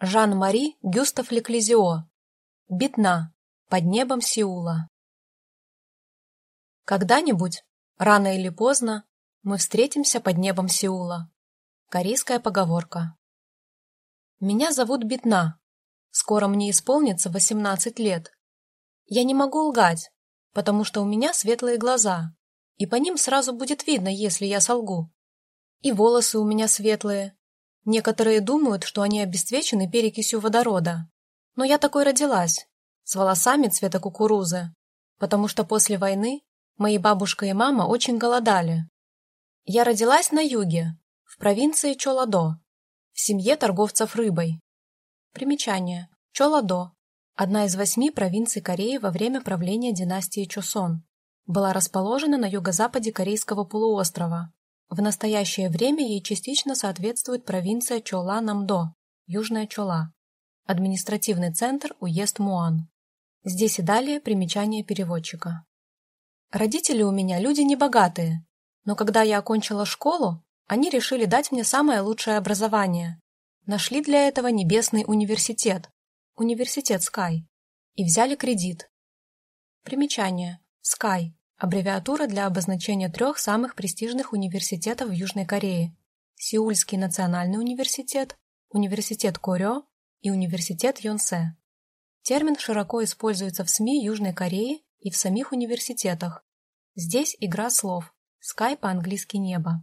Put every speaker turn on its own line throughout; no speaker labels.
Жан-Мари Гюстав Леклезио. Бедна. Под небом Сеула. Когда-нибудь, рано или поздно, мы встретимся под небом Сеула. Корейская поговорка. Меня зовут Бедна. Скоро мне исполнится 18 лет. Я не могу лгать, потому что у меня светлые глаза, и по ним сразу будет видно, если я солгу. И волосы у меня светлые, Некоторые думают, что они обесцвечены перекисью водорода. Но я такой родилась, с волосами цвета кукурузы, потому что после войны мои бабушка и мама очень голодали. Я родилась на юге, в провинции Чоладо, в семье торговцев рыбой. Примечание. Чоладо – одна из восьми провинций Кореи во время правления династии Чосон. Была расположена на юго-западе Корейского полуострова, в настоящее время ей частично соответствует провинция Чола-Намдо, Южная Чола, административный центр уезд Муан. Здесь и далее примечание переводчика. Родители у меня люди небогатые, но когда я окончила школу, они решили дать мне самое лучшее образование. Нашли для этого небесный университет, университет Sky, и взяли кредит. Примечание. Sky Аббревиатура для обозначения трех самых престижных университетов в Южной Корее – Сеульский национальный университет, Университет Корё и Университет Йонсе. Термин широко используется в СМИ Южной Кореи и в самих университетах. Здесь игра слов «Sky» по-английски «небо».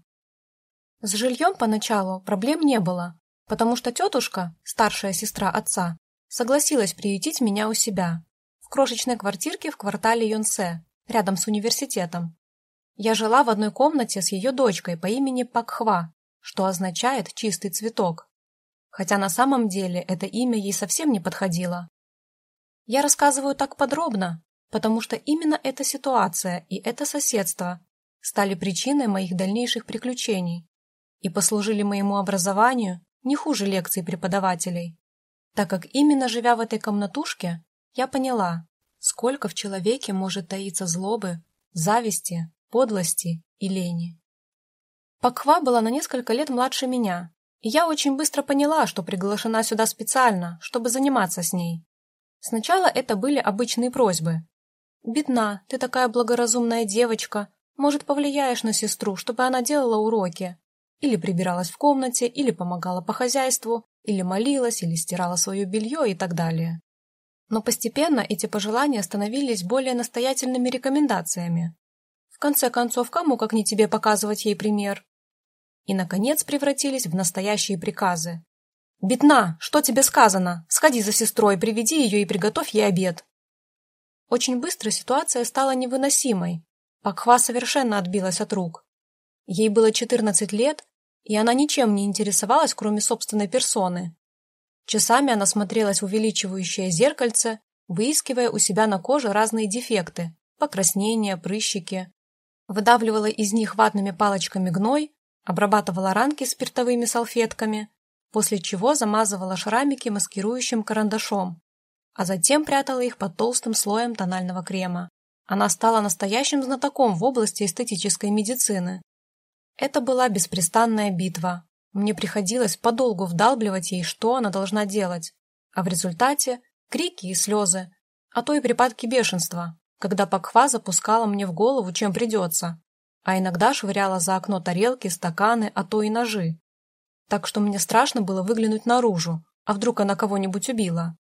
С жильем поначалу проблем не было, потому что тетушка, старшая сестра отца, согласилась приютить меня у себя в крошечной квартирке в квартале Йонсе, рядом с университетом. Я жила в одной комнате с ее дочкой по имени Пакхва, что означает «чистый цветок», хотя на самом деле это имя ей совсем не подходило. Я рассказываю так подробно, потому что именно эта ситуация и это соседство стали причиной моих дальнейших приключений и послужили моему образованию не хуже лекций преподавателей, так как именно живя в этой комнатушке, я поняла, Сколько в человеке может таиться злобы, зависти, подлости и лени. Пакхва была на несколько лет младше меня, и я очень быстро поняла, что приглашена сюда специально, чтобы заниматься с ней. Сначала это были обычные просьбы. «Бедна, ты такая благоразумная девочка, может, повлияешь на сестру, чтобы она делала уроки?» Или прибиралась в комнате, или помогала по хозяйству, или молилась, или стирала свое белье и так далее. Но постепенно эти пожелания становились более настоятельными рекомендациями. В конце концов, кому как не тебе показывать ей пример? И, наконец, превратились в настоящие приказы. «Бедна, что тебе сказано? Сходи за сестрой, приведи ее и приготовь ей обед». Очень быстро ситуация стала невыносимой. Пакхва совершенно отбилась от рук. Ей было 14 лет, и она ничем не интересовалась, кроме собственной персоны. Часами она смотрелась в увеличивающее зеркальце, выискивая у себя на коже разные дефекты – покраснения, прыщики. Выдавливала из них ватными палочками гной, обрабатывала ранки спиртовыми салфетками, после чего замазывала шрамики маскирующим карандашом, а затем прятала их под толстым слоем тонального крема. Она стала настоящим знатоком в области эстетической медицины. Это была беспрестанная битва, мне приходилось подолгу вдалбливать ей, что она должна делать, а в результате крики и слезы, а то и припадки бешенства, когда Пакхва запускала мне в голову, чем придется, а иногда швыряла за окно тарелки, стаканы, а то и ножи. Так что мне страшно было выглянуть наружу, а вдруг она кого-нибудь убила.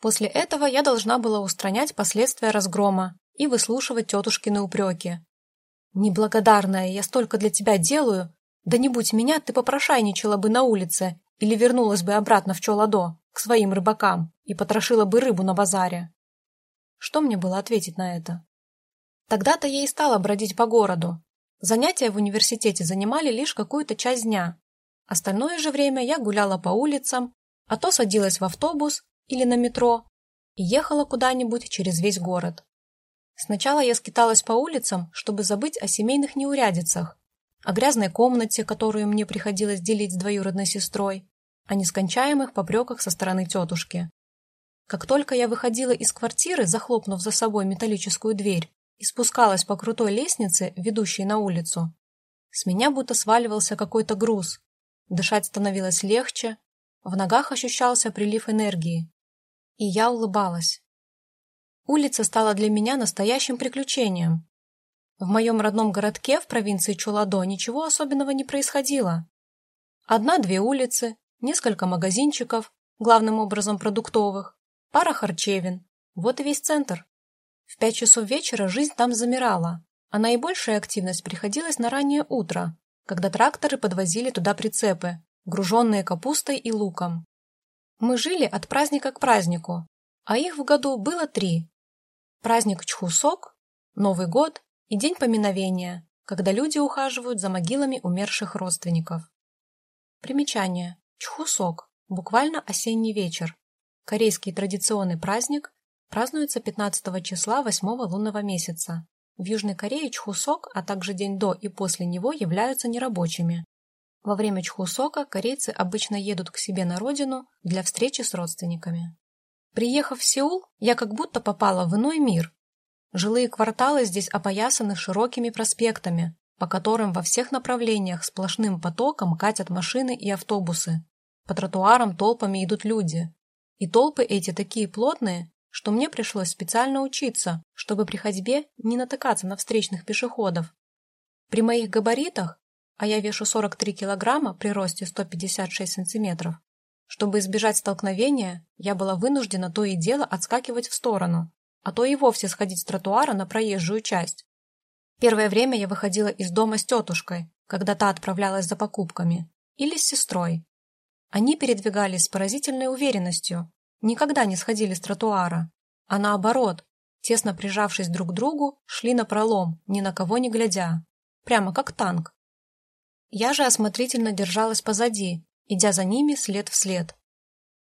После этого я должна была устранять последствия разгрома и выслушивать тетушкины упреки. «Неблагодарная, я столько для тебя делаю, да не будь меня, ты попрошайничала бы на улице или вернулась бы обратно в Чоладо, к своим рыбакам, и потрошила бы рыбу на базаре. Что мне было ответить на это? Тогда-то я и стала бродить по городу. Занятия в университете занимали лишь какую-то часть дня. Остальное же время я гуляла по улицам, а то садилась в автобус или на метро и ехала куда-нибудь через весь город. Сначала я скиталась по улицам, чтобы забыть о семейных неурядицах, о грязной комнате, которую мне приходилось делить с двоюродной сестрой, о нескончаемых попреках со стороны тетушки. Как только я выходила из квартиры, захлопнув за собой металлическую дверь, и спускалась по крутой лестнице, ведущей на улицу, с меня будто сваливался какой-то груз. Дышать становилось легче, в ногах ощущался прилив энергии. И я улыбалась. Улица стала для меня настоящим приключением. В моем родном городке в провинции Чуладо ничего особенного не происходило. Одна-две улицы, несколько магазинчиков, главным образом продуктовых, пара харчевин. Вот и весь центр. В пять часов вечера жизнь там замирала, а наибольшая активность приходилась на раннее утро, когда тракторы подвозили туда прицепы, груженные капустой и луком. Мы жили от праздника к празднику, а их в году было три. Праздник Чхусок, Новый год и День поминовения, когда люди ухаживают за могилами умерших родственников. Примечание. Чхусок. Буквально осенний вечер. Корейский традиционный праздник празднуется 15 числа 8 лунного месяца. В Южной Корее Чхусок, а также день до и после него являются нерабочими. Во время Чхусока корейцы обычно едут к себе на родину для встречи с родственниками. Приехав в Сеул, я как будто попала в иной мир. Жилые кварталы здесь опоясаны широкими проспектами, по которым во всех направлениях сплошным потоком катят машины и автобусы. По тротуарам толпами идут люди. И толпы эти такие плотные, что мне пришлось специально учиться, чтобы при ходьбе не натыкаться на встречных пешеходов. При моих габаритах, а я вешу 43 килограмма при росте 156 сантиметров, чтобы избежать столкновения, я была вынуждена то и дело отскакивать в сторону, а то и вовсе сходить с тротуара на проезжую часть. Первое время я выходила из дома с тетушкой, когда та отправлялась за покупками, или с сестрой. Они передвигались с поразительной уверенностью, никогда не сходили с тротуара, а наоборот, тесно прижавшись друг к другу, шли на пролом, ни на кого не глядя, прямо как танк. Я же осмотрительно держалась позади, идя за ними след в след.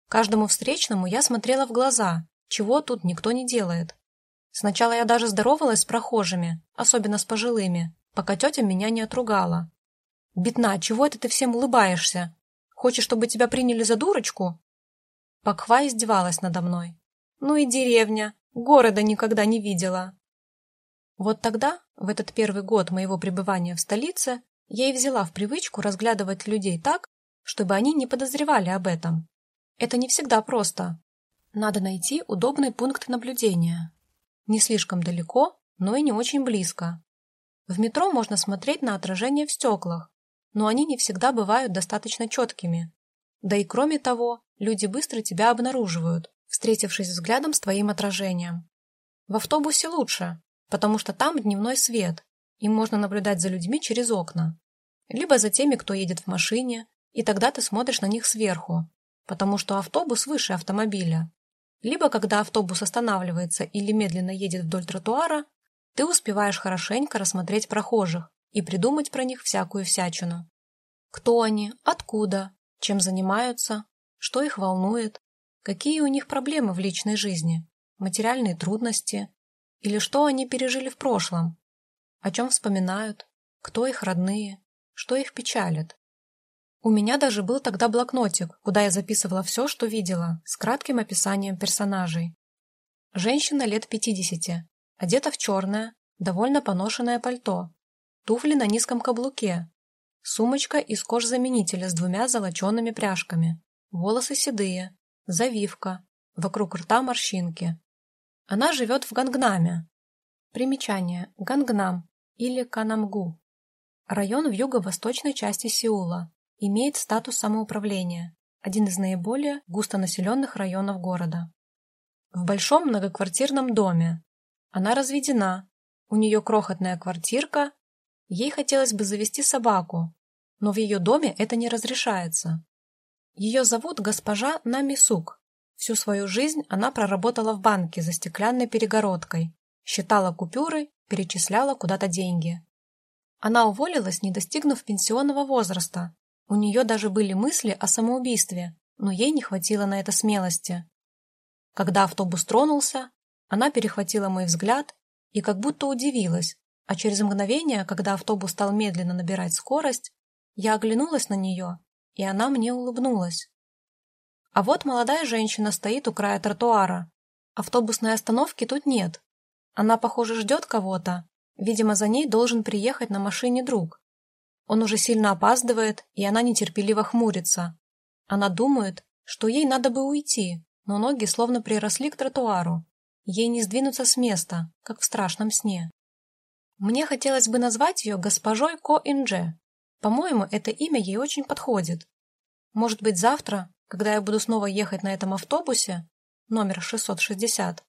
Каждому встречному я смотрела в глаза, чего тут никто не делает. Сначала я даже здоровалась с прохожими, особенно с пожилыми, пока тетя меня не отругала. «Бедна, чего это ты всем улыбаешься? Хочешь, чтобы тебя приняли за дурочку?» Пакхва издевалась надо мной. «Ну и деревня, города никогда не видела». Вот тогда, в этот первый год моего пребывания в столице, я и взяла в привычку разглядывать людей так, чтобы они не подозревали об этом. Это не всегда просто. Надо найти удобный пункт наблюдения, не слишком далеко, но и не очень близко. В метро можно смотреть на отражение в стеклах, но они не всегда бывают достаточно четкими. Да и кроме того, люди быстро тебя обнаруживают, встретившись взглядом с твоим отражением. В автобусе лучше, потому что там дневной свет, и можно наблюдать за людьми через окна. Либо за теми, кто едет в машине, и тогда ты смотришь на них сверху, потому что автобус выше автомобиля, либо, когда автобус останавливается или медленно едет вдоль тротуара, ты успеваешь хорошенько рассмотреть прохожих и придумать про них всякую всячину. Кто они, откуда, чем занимаются, что их волнует, какие у них проблемы в личной жизни, материальные трудности, или что они пережили в прошлом, о чем вспоминают, кто их родные, что их печалит. У меня даже был тогда блокнотик, куда я записывала все, что видела, с кратким описанием персонажей. Женщина лет пятидесяти, одета в черное, довольно поношенное пальто, туфли на низком каблуке, сумочка из кожзаменителя с двумя золочеными пряжками, волосы седые, завивка, вокруг рта морщинки. Она живет в Гангнаме. Примечание. Гангнам или Канамгу. Район в юго-восточной части Сеула, имеет статус самоуправления, один из наиболее густонаселенных районов города. В большом многоквартирном доме. Она разведена, у нее крохотная квартирка, ей хотелось бы завести собаку, но в ее доме это не разрешается. Ее зовут госпожа Намисук. Всю свою жизнь она проработала в банке за стеклянной перегородкой, считала купюры, перечисляла куда-то деньги. Она уволилась, не достигнув пенсионного возраста, у нее даже были мысли о самоубийстве, но ей не хватило на это смелости. Когда автобус тронулся, она перехватила мой взгляд и как будто удивилась, а через мгновение, когда автобус стал медленно набирать скорость, я оглянулась на нее, и она мне улыбнулась. А вот молодая женщина стоит у края тротуара. Автобусной остановки тут нет. Она, похоже, ждет кого-то. Видимо, за ней должен приехать на машине друг. Он уже сильно опаздывает, и она нетерпеливо хмурится. Она думает, что ей надо бы уйти, но ноги словно приросли к тротуару. Ей не сдвинуться с места, как в страшном сне. Мне хотелось бы назвать ее госпожой Ко Индже. По-моему, это имя ей очень подходит. Может быть, завтра, когда я буду снова ехать на этом автобусе, номер 660,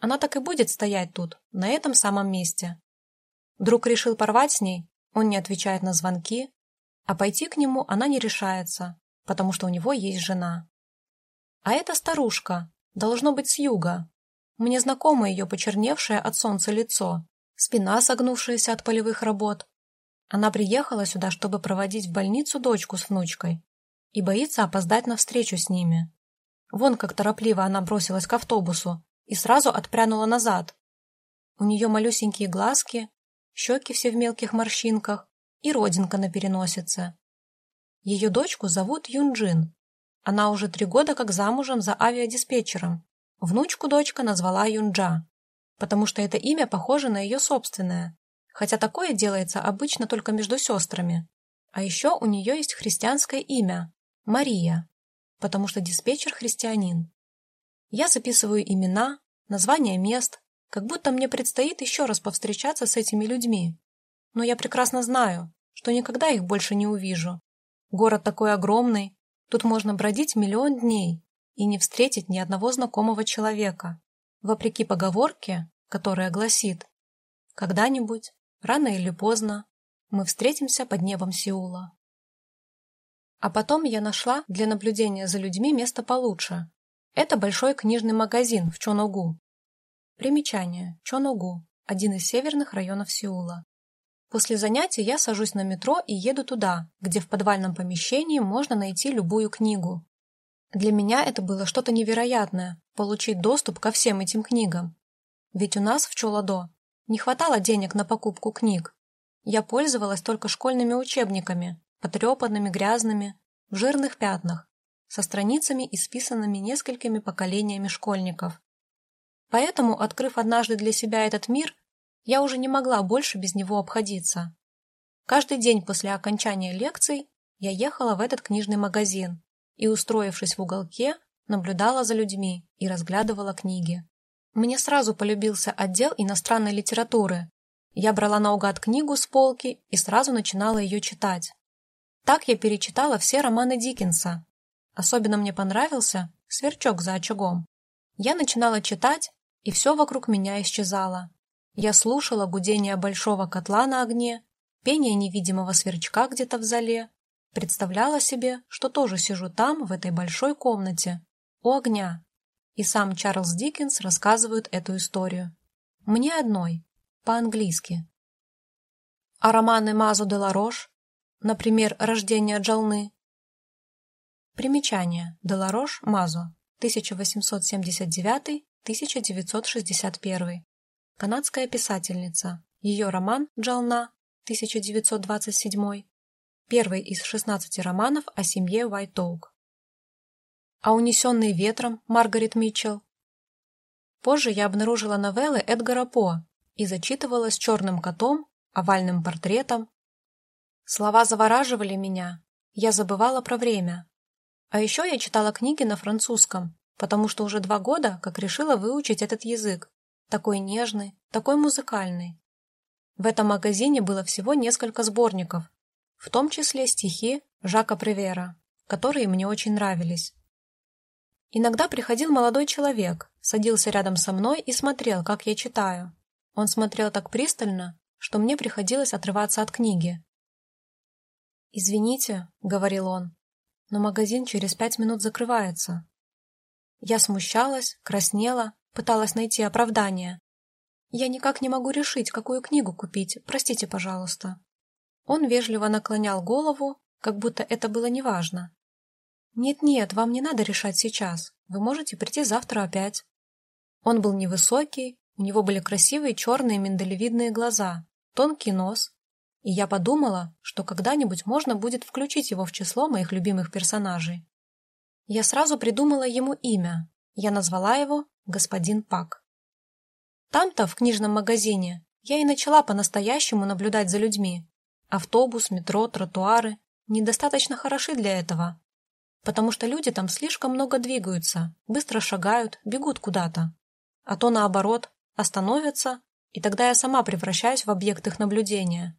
она так и будет стоять тут, на этом самом месте. Друг решил порвать с ней, он не отвечает на звонки, а пойти к нему она не решается, потому что у него есть жена. А эта старушка, должно быть с юга. Мне знакомо ее почерневшее от солнца лицо, спина согнувшаяся от полевых работ. Она приехала сюда, чтобы проводить в больницу дочку с внучкой и боится опоздать на встречу с ними. Вон как торопливо она бросилась к автобусу и сразу отпрянула назад. У нее малюсенькие глазки, щеки все в мелких морщинках и родинка на переносице. Ее дочку зовут Юнджин, она уже три года как замужем за авиадиспетчером. Внучку дочка назвала Юнджа, потому что это имя похоже на ее собственное, хотя такое делается обычно только между сестрами. А еще у нее есть христианское имя – Мария, потому что диспетчер христианин. Я записываю имена, названия мест, как будто мне предстоит еще раз повстречаться с этими людьми. Но я прекрасно знаю, что никогда их больше не увижу. Город такой огромный, Тут можно бродить миллион дней и не встретить ни одного знакомого человека, вопреки поговорке, которая гласит «Когда-нибудь, рано или поздно, мы встретимся под небом Сеула». А потом я нашла для наблюдения за людьми место получше. Это большой книжный магазин в Чоногу. Примечание. Чоногу – один из северных районов Сеула. После занятий я сажусь на метро и еду туда, где в подвальном помещении можно найти любую книгу. Для меня это было что-то невероятное – получить доступ ко всем этим книгам. Ведь у нас в Чоладо не хватало денег на покупку книг. Я пользовалась только школьными учебниками, потрепанными, грязными, в жирных пятнах, со страницами, исписанными несколькими поколениями школьников. Поэтому, открыв однажды для себя этот мир, я уже не могла больше без него обходиться. Каждый день после окончания лекций я ехала в этот книжный магазин и, устроившись в уголке, наблюдала за людьми и разглядывала книги. Мне сразу полюбился отдел иностранной литературы. Я брала наугад книгу с полки и сразу начинала ее читать. Так я перечитала все романы Диккенса. Особенно мне понравился «Сверчок за очагом». Я начинала читать, и все вокруг меня исчезало. Я слушала гудение большого котла на огне, пение невидимого сверчка где-то в зале, представляла себе, что тоже сижу там, в этой большой комнате, у огня. И сам Чарльз Диккенс рассказывает эту историю. Мне одной, по-английски. А романы Мазу де Ларош, например, «Рождение Джолны. Примечание. Деларош Мазу, 1879 1961. Канадская писательница. Ее роман «Джална» 1927. Первый из 16 романов о семье Уайтоук. А унесенный ветром Маргарет Митчелл. Позже я обнаружила новеллы Эдгара По и зачитывала с черным котом, овальным портретом. Слова завораживали меня, я забывала про время. А еще я читала книги на французском, потому что уже два года как решила выучить этот язык такой нежный, такой музыкальный. В этом магазине было всего несколько сборников, в том числе стихи Жака Привера, которые мне очень нравились. Иногда приходил молодой человек, садился рядом со мной и смотрел, как я читаю. Он смотрел так пристально, что мне приходилось отрываться от книги. «Извините», — говорил он, — «но магазин через пять минут закрывается». Я смущалась, краснела, Пыталась найти оправдание. «Я никак не могу решить, какую книгу купить. Простите, пожалуйста». Он вежливо наклонял голову, как будто это было неважно. «Нет-нет, вам не надо решать сейчас. Вы можете прийти завтра опять». Он был невысокий, у него были красивые черные миндалевидные глаза, тонкий нос, и я подумала, что когда-нибудь можно будет включить его в число моих любимых персонажей. Я сразу придумала ему имя. Я назвала его господин Пак. Там-то, в книжном магазине, я и начала по-настоящему наблюдать за людьми. Автобус, метро, тротуары недостаточно хороши для этого. потому что люди там слишком много двигаются, быстро шагают, бегут куда-то. А то наоборот, остановятся, и тогда я сама превращаюсь в объект их наблюдения.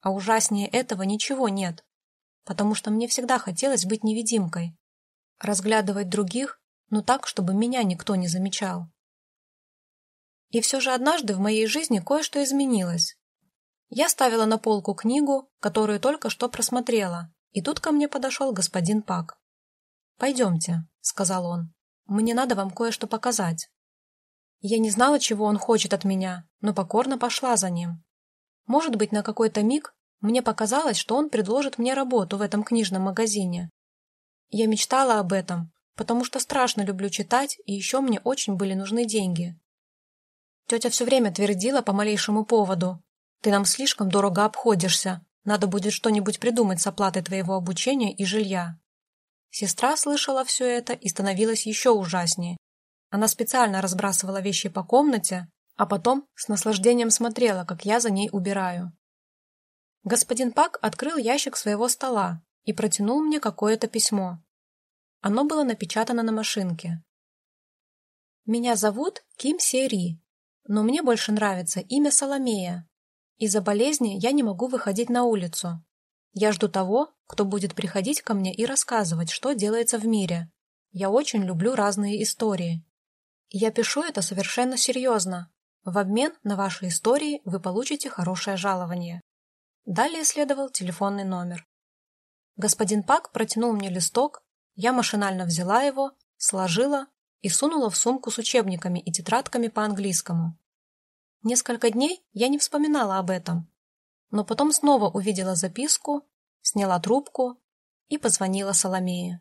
А ужаснее этого ничего нет, потому что мне всегда хотелось быть невидимкой, разглядывать других, но так, чтобы меня никто не замечал. И все же однажды в моей жизни кое-что изменилось. Я ставила на полку книгу, которую только что просмотрела, и тут ко мне подошел господин Пак. «Пойдемте», — сказал он, — «мне надо вам кое-что показать». Я не знала, чего он хочет от меня, но покорно пошла за ним. Может быть, на какой-то миг мне показалось, что он предложит мне работу в этом книжном магазине. Я мечтала об этом, потому что страшно люблю читать, и еще мне очень были нужны деньги. Тетя все время твердила по малейшему поводу. «Ты нам слишком дорого обходишься. Надо будет что-нибудь придумать с оплатой твоего обучения и жилья». Сестра слышала все это и становилась еще ужаснее. Она специально разбрасывала вещи по комнате, а потом с наслаждением смотрела, как я за ней убираю. Господин Пак открыл ящик своего стола и протянул мне какое-то письмо. Оно было напечатано на машинке. «Меня зовут Ким Сери, но мне больше нравится имя Соломея. Из-за болезни я не могу выходить на улицу. Я жду того, кто будет приходить ко мне и рассказывать, что делается в мире. Я очень люблю разные истории. Я пишу это совершенно серьезно. В обмен на ваши истории вы получите хорошее жалование. Далее следовал телефонный номер. Господин Пак протянул мне листок, я машинально взяла его, сложила и сунула в сумку с учебниками и тетрадками по английскому. Несколько дней я не вспоминала об этом, но потом снова увидела записку, сняла трубку и позвонила Соломее.